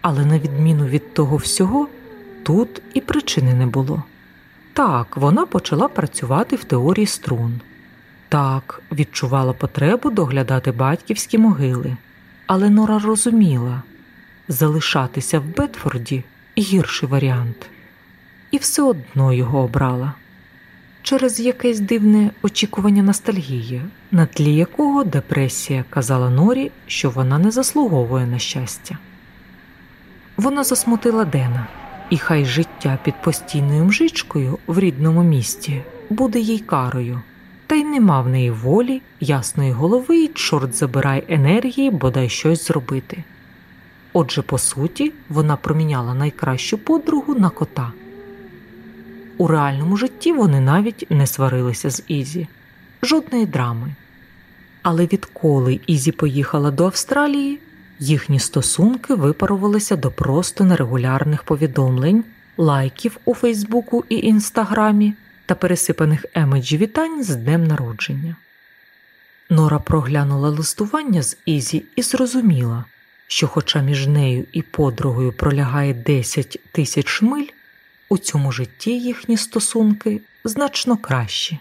Але на відміну від того всього, тут і причини не було. Так, вона почала працювати в теорії струн, так, відчувала потребу доглядати батьківські могили, але Нора розуміла залишатися в Бетфорді гірший варіант, і все одно його обрала. Через якесь дивне очікування ностальгії, на тлі якого депресія казала Норі, що вона не заслуговує на щастя. Вона засмутила Дена, і хай життя під постійною мжичкою в рідному місті буде їй карою, та й нема в неї волі, ясної голови, і чорт забирай енергії, бодай щось зробити. Отже, по суті, вона проміняла найкращу подругу на кота. У реальному житті вони навіть не сварилися з Ізі, жодної драми. Але відколи Ізі поїхала до Австралії, їхні стосунки випарувалися до просто нерегулярних повідомлень, лайків у Фейсбуку і Інстаграмі та пересипаних емоджі вітань з днем народження. Нора проглянула листування з Ізі і зрозуміла, що, хоча між нею і подругою пролягає 10 тисяч миль, у цьому житті їхні стосунки значно кращі.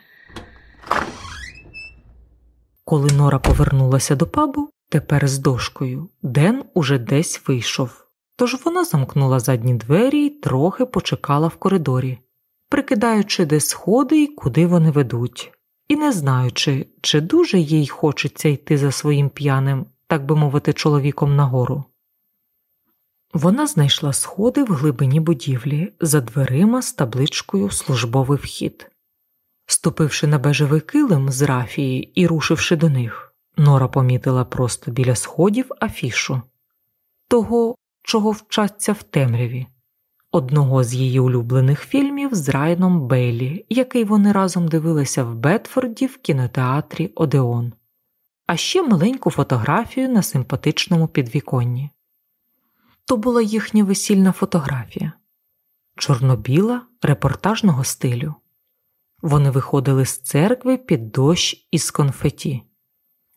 Коли Нора повернулася до пабу, тепер з дошкою, Ден уже десь вийшов, тож вона замкнула задні двері і трохи почекала в коридорі, прикидаючи, де сходи і куди вони ведуть, і не знаючи, чи дуже їй хочеться йти за своїм п'яним, так би мовити, чоловіком нагору. Вона знайшла сходи в глибині будівлі за дверима з табличкою Службовий вхід. Ступивши на бежевий килим з рафії і рушивши до них, Нора помітила просто біля сходів афішу того, чого вчаться в темряві, одного з її улюблених фільмів з Райаном Бейлі, який вони разом дивилися в Бетфорді в кінотеатрі Одеон, а ще маленьку фотографію на симпатичному підвіконні то була їхня весільна фотографія чорнобіла репортажного стилю. Вони виходили з церкви під дощ із конфеті.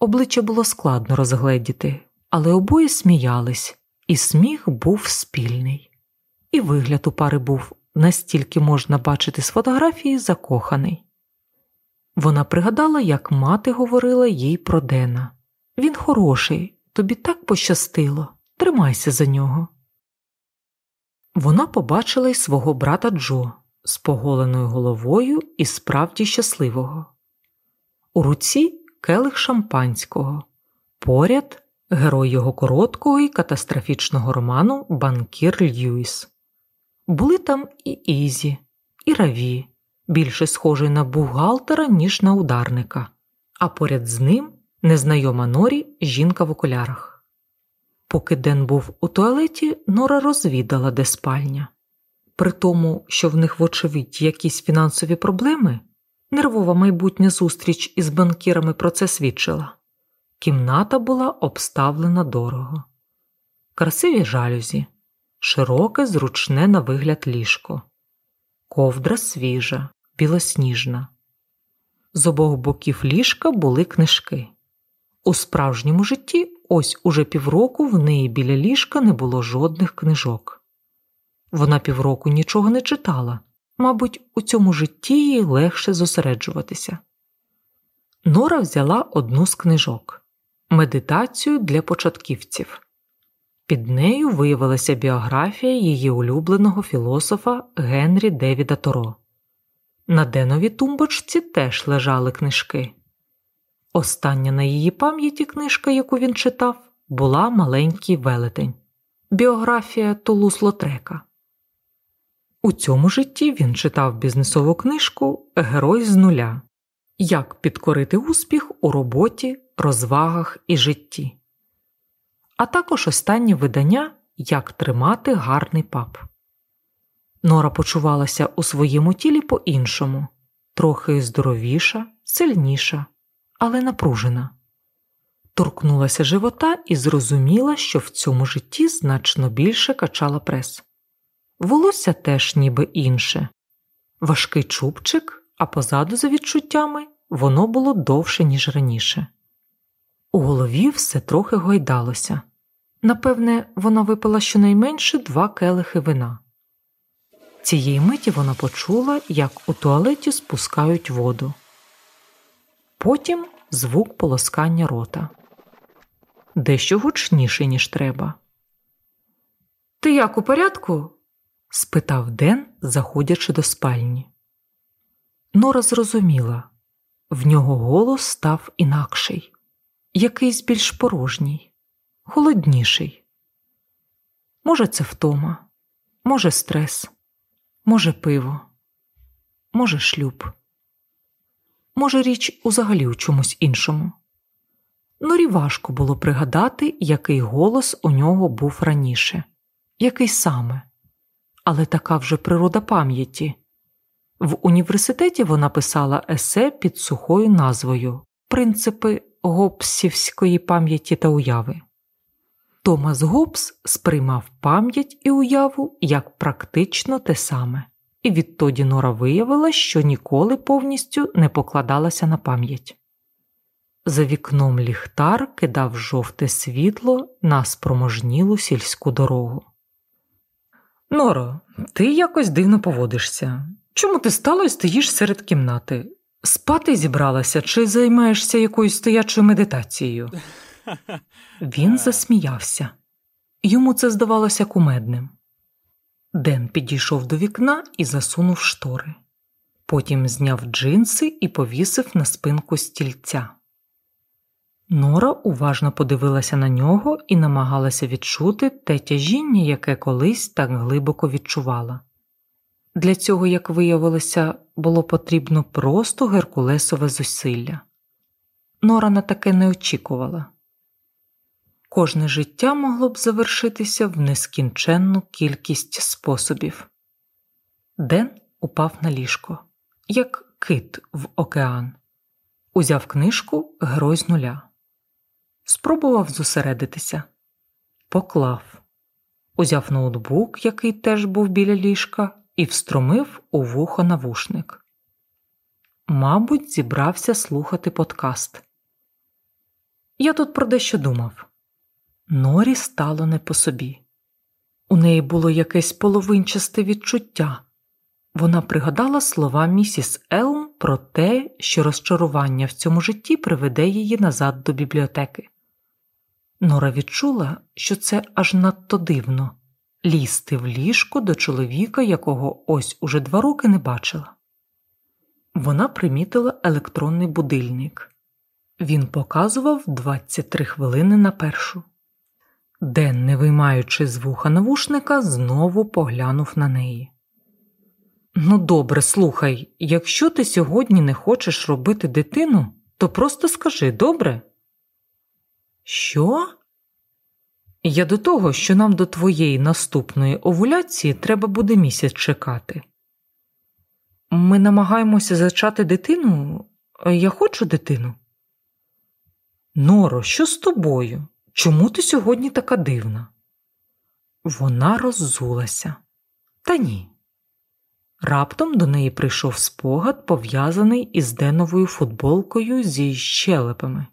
Обличчя було складно розгледіти, але обоє сміялись, і сміх був спільний. І вигляд у пари був настільки можна бачити з фотографії закоханий. Вона пригадала, як мати говорила їй про Дена. Він хороший, тобі так пощастило. Тримайся за нього. Вона побачила й свого брата Джо з поголеною головою і справді щасливого. У руці келих шампанського, поряд герой його короткого і катастрофічного роману Банкір Льюіс. Були там і Ізі, і Раві, більше схожий на бухгалтера, ніж на ударника, а поряд з ним незнайома Норі жінка в окулярах. Поки Ден був у туалеті, Нора розвідала, де спальня. При тому, що в них, вочевидь, якісь фінансові проблеми, нервова майбутня зустріч із банкірами про це свідчила. Кімната була обставлена дорого, красиві жалюзі, широке, зручне на вигляд ліжко, ковдра свіжа, білосніжна. З обох боків ліжка були книжки. У справжньому житті ось уже півроку в неї біля ліжка не було жодних книжок. Вона півроку нічого не читала, мабуть, у цьому житті їй легше зосереджуватися. Нора взяла одну з книжок Медитацію для початківців. Під нею виявилася біографія її улюбленого філософа Генрі Девіда Торо. На деновій тумбочці теж лежали книжки. Остання на її пам'яті книжка, яку він читав, була Маленький велетень біографія Тулус Лотрека. У цьому житті він читав бізнесову книжку Герой з нуля Як підкорити успіх у роботі, розвагах і житті, а також останнє видання Як тримати гарний пап. Нора почувалася у своєму тілі по іншому, трохи здоровіша, сильніша але напружена. Торкнулася живота і зрозуміла, що в цьому житті значно більше качала прес. Волосся теж ніби інше, важкий чубчик, а позаду, за відчуттями, воно було довше, ніж раніше. У голові все трохи гойдалося. Напевне, вона випила щонайменше два келихи вина. Цієї миті вона почула, як у туалеті спускають воду. Потім звук полоскання рота дещо гучніше, ніж треба. Ти як у порядку? Спитав Ден, заходячи до спальні. Нора зрозуміла в нього голос став інакший, якийсь більш порожній, холодніший. Може, це втома, може, стрес, може, пиво, може, шлюб. Може, річ узагалі у чомусь іншому. Норі важко було пригадати, який голос у нього був раніше, який саме, але така вже природа пам'яті. В університеті вона писала есе під сухою назвою Принципи гопсівської пам'яті та уяви. Томас Гобс сприймав пам'ять і уяву як практично те саме і відтоді Нора виявила, що ніколи повністю не покладалася на пам'ять. За вікном ліхтар кидав жовте світло на спроможнілу сільську дорогу. Норо, ти якось дивно поводишся. Чому ти стало і стоїш серед кімнати? Спати зібралася чи займаєшся якоюсь стоячою медитацією? Він засміявся. Йому це здавалося кумедним. Ден підійшов до вікна і засунув штори. Потім зняв джинси і повісив на спинку стільця. Нора уважно подивилася на нього і намагалася відчути те тяжіння, яке колись так глибоко відчувала. Для цього, як виявилося, було потрібно просто геркулесове зусилля. Нора на таке не очікувала кожне життя могло б завершитися в нескінченну кількість способів. Ден упав на ліжко, як кит в океан, узяв книжку Герой з нуля, спробував зосередитися, поклав, узяв ноутбук, який теж був біля ліжка, і встромив у вухо навушник. Мабуть, зібрався слухати подкаст. Я тут про дещо думав. Норі стало не по собі. У неї було якесь половинчасте відчуття. Вона пригадала слова місіс Елм про те, що розчарування в цьому житті приведе її назад до бібліотеки. Нора відчула, що це аж надто дивно лізти в ліжко до чоловіка, якого ось уже два роки не бачила. Вона примітила електронний будильник. Він показував 23 хвилини на першу. Ден, не виймаючи з вуха навушника, знову поглянув на неї. Ну, добре, слухай, якщо ти сьогодні не хочеш робити дитину, то просто скажи добре? Що? Я до того, що нам до твоєї наступної овуляції треба буде місяць чекати. Ми намагаємося зачати дитину, я хочу дитину. Норо, що з тобою? Чому ти сьогодні така дивна? Вона роззулася. Та ні. Раптом до неї прийшов спогад, пов'язаний із деновою футболкою зі щелепами.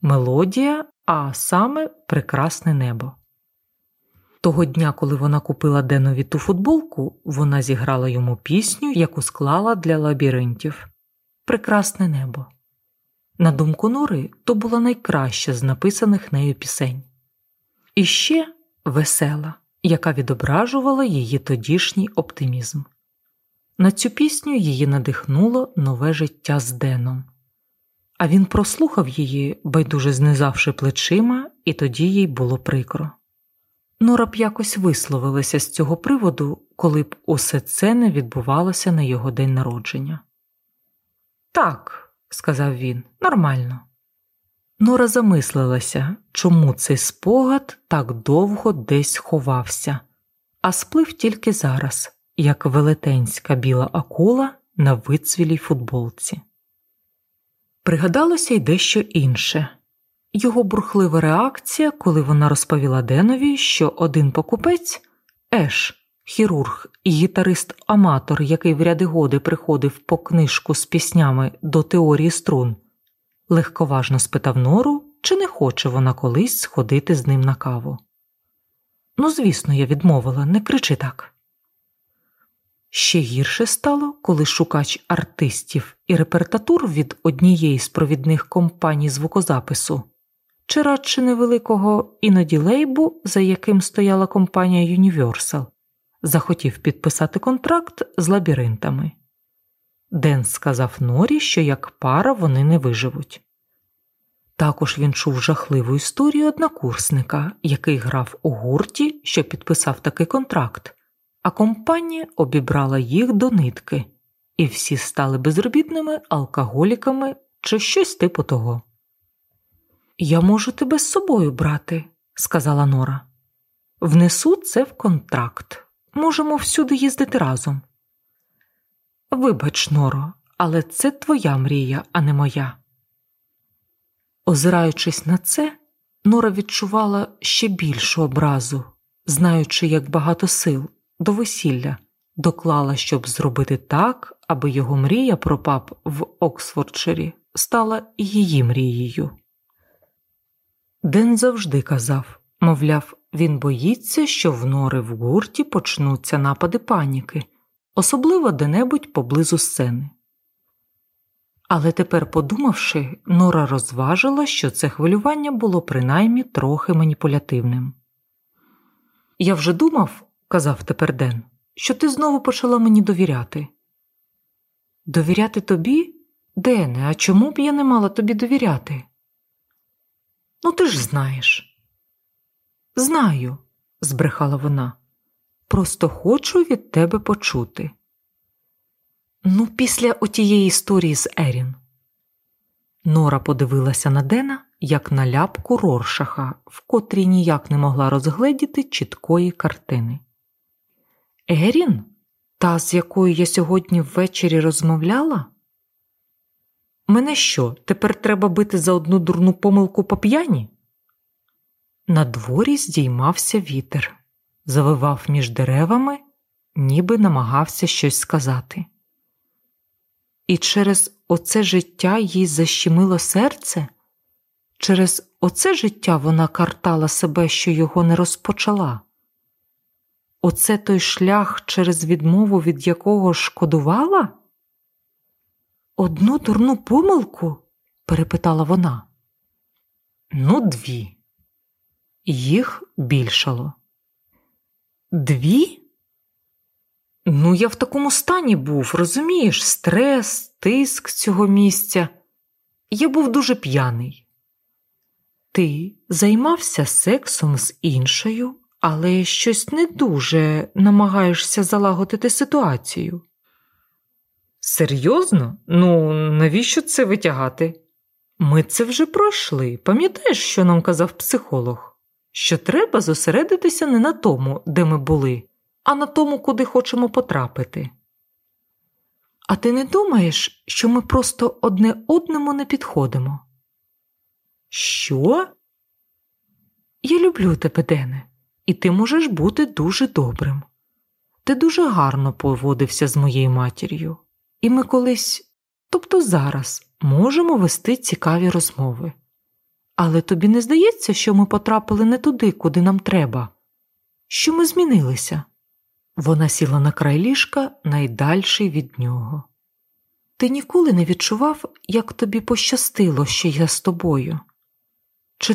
мелодія, а саме прекрасне небо. Того дня, коли вона купила Денові ту футболку, вона зіграла йому пісню, яку склала для лабіринтів Прекрасне небо. На думку Нори, то була найкраща з написаних нею пісень. І ще весела, яка відображувала її тодішній оптимізм. На цю пісню її надихнуло нове життя з Деном. А він прослухав її, байдуже знизавши плечима, і тоді їй було прикро. Нора б якось висловилася з цього приводу, коли б усе це не відбувалося на його день народження. Так, сказав він, нормально. Нора замислилася, чому цей спогад так довго десь ховався, а сплив тільки зараз, як велетенська біла акула на вицвілій футболці. Пригадалося й дещо інше його бурхлива реакція, коли вона розповіла Денові, що один покупець Еш, хірург і гітарист-аматор, який в ряди годи приходив по книжку з піснями до теорії струн, легковажно спитав Нору, чи не хоче вона колись сходити з ним на каву. Ну, звісно, я відмовила, не кричи так. Ще гірше стало, коли шукач артистів і репертатур від однієї з провідних компаній звукозапису, чи радше невеликого іноді лейбу, за яким стояла компанія Universal, захотів підписати контракт з лабіринтами. Ден сказав Норі, що як пара вони не виживуть. Також він чув жахливу історію однокурсника, який грав у гурті, що підписав такий контракт а компанія обібрала їх до нитки, і всі стали безробітними алкоголіками чи щось типу того. Я можу тебе з собою брати, сказала Нора. Внесу це в контракт. Можемо всюди їздити разом. Вибач, Норо, але це твоя мрія, а не моя. Озираючись на це, Нора відчувала ще більшу образу, знаючи, як багато сил до весілля, доклала, щоб зробити так, аби його мрія про пап в Оксфордширі стала її мрією. Ден завжди казав мовляв, він боїться, що в нори в гурті почнуться напади паніки, особливо де-небудь поблизу сцени. Але тепер, подумавши, Нора розважила, що це хвилювання було принаймні трохи маніпулятивним. Я вже думав, казав тепер Ден, що ти знову почала мені довіряти. Довіряти тобі? Дене, а чому б я не мала тобі довіряти? Ну, ти ж знаєш. Знаю, збрехала вона. Просто хочу від тебе почути. Ну, після отієї історії з Ерін. Нора подивилася на Дена як на ляпку Роршаха, в котрій ніяк не могла розгледіти чіткої картини. Ерін? Та, з якою я сьогодні ввечері розмовляла? Мене що, тепер треба бити за одну дурну помилку по п'яні? На дворі здіймався вітер, завивав між деревами, ніби намагався щось сказати. І через оце життя їй защемило серце, через оце життя вона картала себе, що його не розпочала. Оце той шлях, через відмову від якого шкодувала? Одну дурну помилку? перепитала вона. Ну, дві. Їх більшало. Дві? Ну, я в такому стані був, розумієш, стрес, тиск цього місця. Я був дуже п'яний. Ти займався сексом з іншою, але щось не дуже намагаєшся залагодити ситуацію. Серйозно? Ну, навіщо це витягати? Ми це вже пройшли. Пам'ятаєш, що нам казав психолог? Що треба зосередитися не на тому, де ми були, а на тому, куди хочемо потрапити. А ти не думаєш, що ми просто одне одному не підходимо? Що? Я люблю тебе, Дене і ти можеш бути дуже добрим. Ти дуже гарно поводився з моєю матір'ю, і ми колись, тобто зараз, можемо вести цікаві розмови. Але тобі не здається, що ми потрапили не туди, куди нам треба, що ми змінилися? Вона сіла на край ліжка найдальший від нього. Ти ніколи не відчував, як тобі пощастило, що я з тобою? Чи ти